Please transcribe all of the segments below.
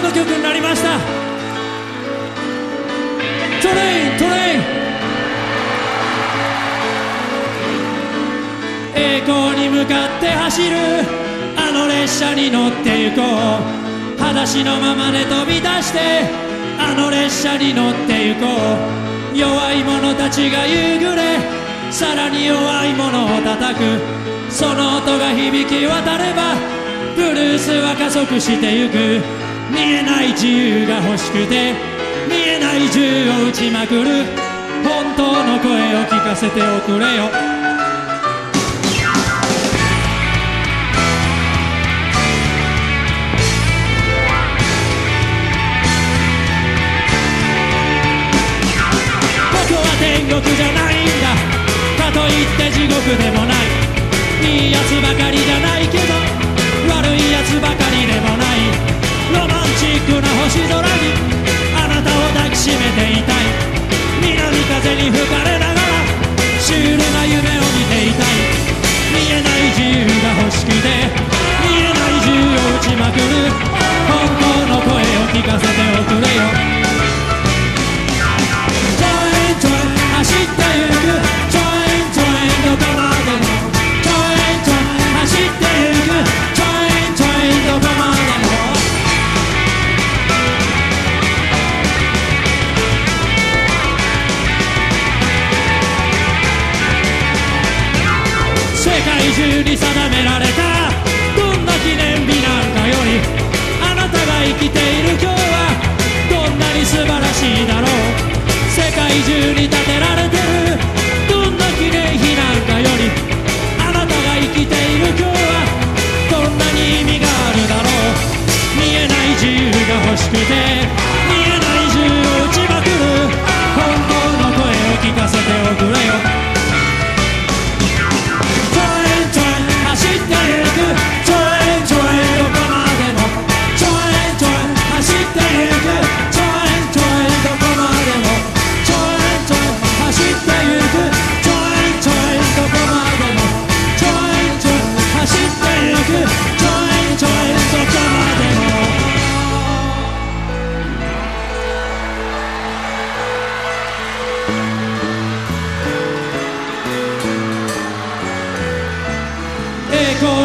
の曲になりました。トレイントレイン。栄光に向かって走る。あの列車に乗って行こう。裸足のままで飛び出して。あの列車に乗って行こう。弱い者たちが夕暮れ。さらに弱い者を叩く。その音が響き渡ればブルースは加速してゆく。見えない自由が欲しくて見えない銃を撃ちまくる。本当の声を聞かせておくれよ。僕は天国じゃないんだ。かといって地獄でもない。いいやつばかりじゃないけど悪いやつばかりでもない。ロマンチックな星空にあなたを抱きしめていたい。南風に吹かれる中に定められたどんな記念日なんかよりあなたが生きている今日はどんなに素晴らしいだろう。世界中に建てられてる。どんな記念碑なんかよりあなたが生きている今日はどんなに意味があるだろう。見えない自由が欲しくて。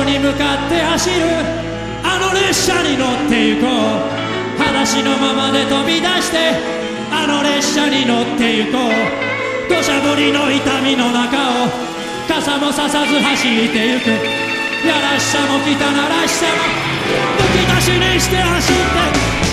に向かって走る。あの列車に乗って行こう。話のままで飛び出して。あの列車に乗って行こう。土砂降りの痛みの中を傘もささず走って行く。やらしさも汚らしさも。むき出しにして走って。